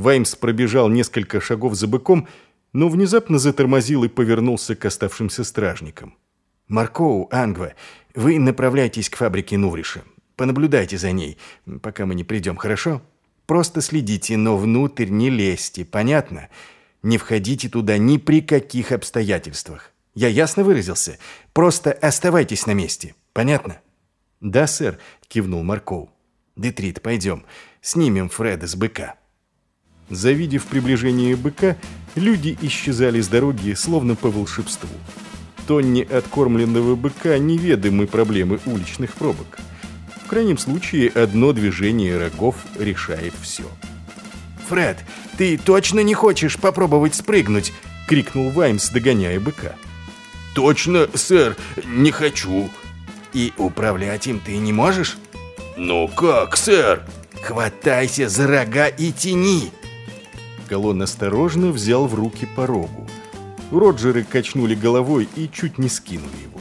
Ваймс пробежал несколько шагов за быком, но внезапно затормозил и повернулся к оставшимся стражникам. «Маркоу, Ангва, вы направляйтесь к фабрике Нувриша. Понаблюдайте за ней, пока мы не придем, хорошо? Просто следите, но внутрь не лезьте, понятно? Не входите туда ни при каких обстоятельствах. Я ясно выразился? Просто оставайтесь на месте, понятно?» «Да, сэр», — кивнул Маркоу. «Детрит, пойдем, снимем Фреда с быка». Завидев приближение быка, люди исчезали с дороги, словно по волшебству. Тонне откормленного быка неведомы проблемы уличных пробок. В крайнем случае, одно движение рогов решает все. «Фред, ты точно не хочешь попробовать спрыгнуть?» — крикнул Ваймс, догоняя быка. «Точно, сэр, не хочу». «И управлять им ты не можешь?» «Ну как, сэр?» «Хватайся за рога и тяни!» Колон осторожно взял в руки порогу. Роджеры качнули головой и чуть не скинули его.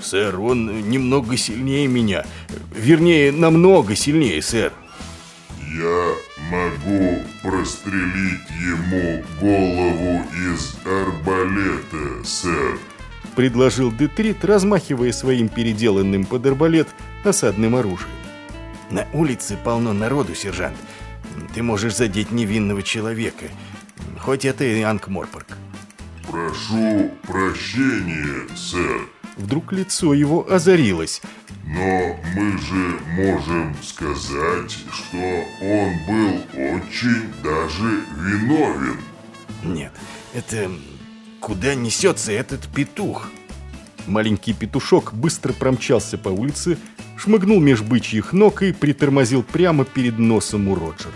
«Сэр, он немного сильнее меня. Вернее, намного сильнее, сэр». «Я могу прострелить ему голову из арбалета, сэр», предложил Детрит, размахивая своим переделанным под арбалет осадным оружием. «На улице полно народу, сержант. Ты можешь задеть невинного человека, хоть это и Анкморпорг. Прошу прощения, сэр. Вдруг лицо его озарилось. Но мы же можем сказать, что он был очень даже виновен. Нет, это... Куда несется этот петух? Маленький петушок быстро промчался по улице, шмыгнул меж бычьих ног и притормозил прямо перед носом у Роджеров.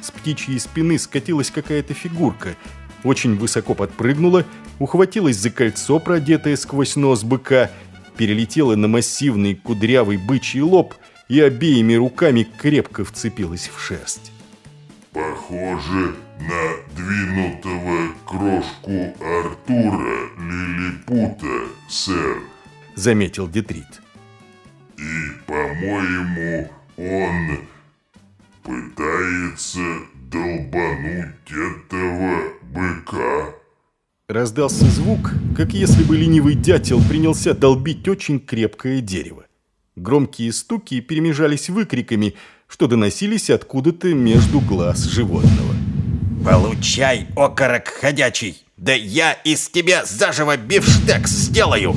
С птичьей спины скатилась какая-то фигурка, очень высоко подпрыгнула, ухватилась за кольцо, продетое сквозь нос быка, перелетела на массивный кудрявый бычий лоб и обеими руками крепко вцепилась в шерсть. «Похоже на двинутого крошку Артура Лилипута, сэр», — заметил Детрит. «И, по-моему, он пытается долбануть этого быка». Раздался звук, как если бы ленивый дятел принялся долбить очень крепкое дерево. Громкие стуки перемежались выкриками, что доносились откуда-то между глаз животного. «Получай, окорок ходячий! Да я из тебя заживо бифштекс сделаю!»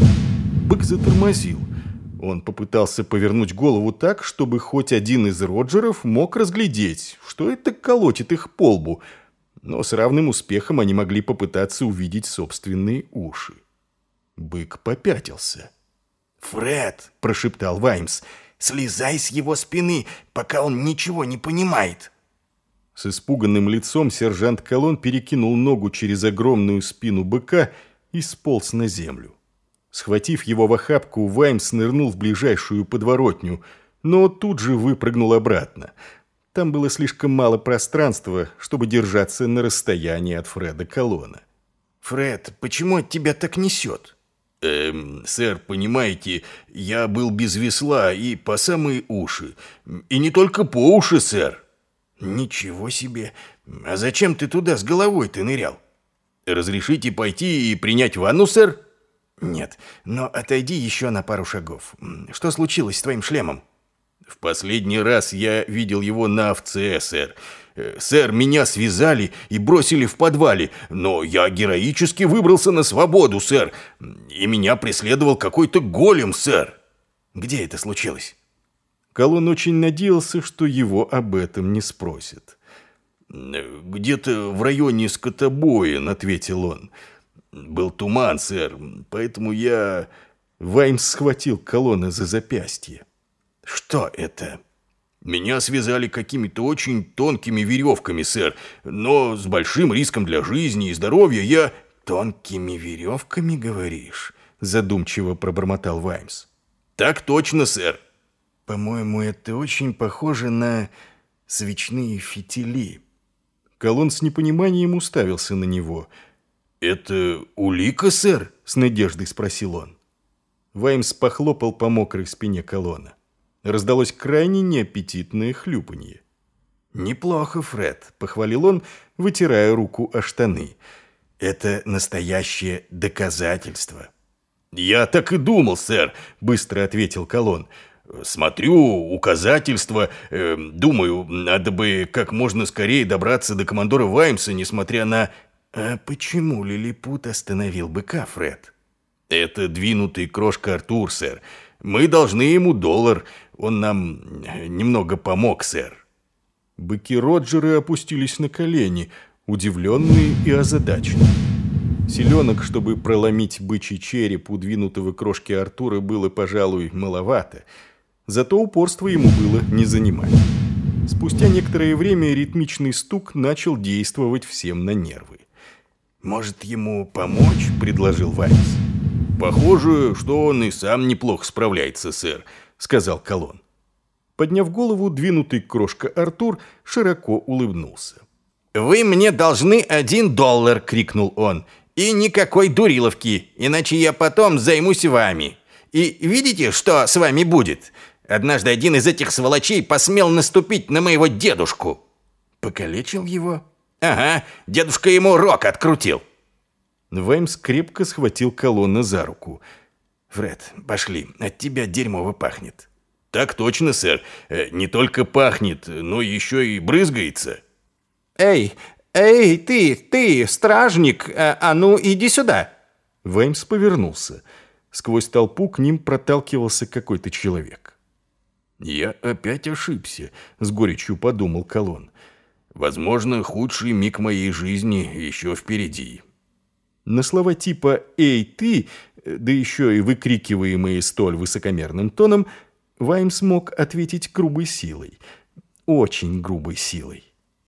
Бык затормозил. Он попытался повернуть голову так, чтобы хоть один из Роджеров мог разглядеть, что это колотит их по лбу, но с равным успехом они могли попытаться увидеть собственные уши. Бык попятился. «Фред!» – прошептал Ваймс. «Слезай с его спины, пока он ничего не понимает!» С испуганным лицом сержант Колон перекинул ногу через огромную спину быка и сполз на землю. Схватив его в охапку, Ваймс нырнул в ближайшую подворотню, но тут же выпрыгнул обратно. Там было слишком мало пространства, чтобы держаться на расстоянии от Фреда Колона. «Фред, почему от тебя так несет?» «Эм, сэр, понимаете, я был без весла и по самые уши. И не только по уши, сэр». «Ничего себе! А зачем ты туда с головой ты нырял?» «Разрешите пойти и принять ванну, сэр?» «Нет, но отойди еще на пару шагов. Что случилось с твоим шлемом?» «В последний раз я видел его на овце, сэр. Э, сэр, меня связали и бросили в подвале, но я героически выбрался на свободу, сэр. И меня преследовал какой-то голем, сэр». «Где это случилось?» Колон очень надеялся, что его об этом не спросят. «Где-то в районе скотобоин», — ответил он. «Был туман, сэр, поэтому я...» Ваймс схватил колонны за запястье. «Что это?» «Меня связали какими-то очень тонкими веревками, сэр, но с большим риском для жизни и здоровья я...» «Тонкими веревками, говоришь?» Задумчиво пробормотал Ваймс. «Так точно, сэр». «По-моему, это очень похоже на свечные фитили». Колон с непониманием уставился на него – «Это улика, сэр?» – с надеждой спросил он. Ваймс похлопал по мокрой спине колонна. Раздалось крайне неаппетитное хлюпанье. «Неплохо, Фред», — похвалил он, вытирая руку о штаны. «Это настоящее доказательство». «Я так и думал, сэр», — быстро ответил Колон. «Смотрю указательства. Э, думаю, надо бы как можно скорее добраться до командора Ваймса, несмотря на...» «А почему Лилипут остановил быка, Фред?» «Это двинутый крошка Артур, сэр. Мы должны ему доллар. Он нам немного помог, сэр». Быки Роджеры опустились на колени, удивленные и озадаченные. Селенок, чтобы проломить бычий череп у двинутого крошки Артура, было, пожалуй, маловато. Зато упорство ему было не занимать. Спустя некоторое время ритмичный стук начал действовать всем на нервы. «Может, ему помочь?» – предложил Ваймс. «Похоже, что он и сам неплохо справляется, сэр», – сказал Колон. Подняв голову, двинутый крошка Артур широко улыбнулся. «Вы мне должны один доллар!» — крикнул он. «И никакой дуриловки, иначе я потом займусь вами. И видите, что с вами будет? Однажды один из этих сволочей посмел наступить на моего дедушку». «Покалечил его?» «Ага, дедушка ему рог открутил». Ваймс крепко схватил колонна за руку. «Фред, пошли, от тебя дерьмово пахнет». «Так точно, сэр. Э, не только пахнет, но еще и брызгается». «Эй, эй, ты, ты, стражник, а, а ну иди сюда!» Ваймс повернулся. Сквозь толпу к ним проталкивался какой-то человек. «Я опять ошибся», — с горечью подумал Колон. «Возможно, худший миг моей жизни еще впереди». На слова типа «Эй, ты», да еще и выкрикиваемые столь высокомерным тоном, Ваймс мог ответить грубой силой. Очень грубой силой.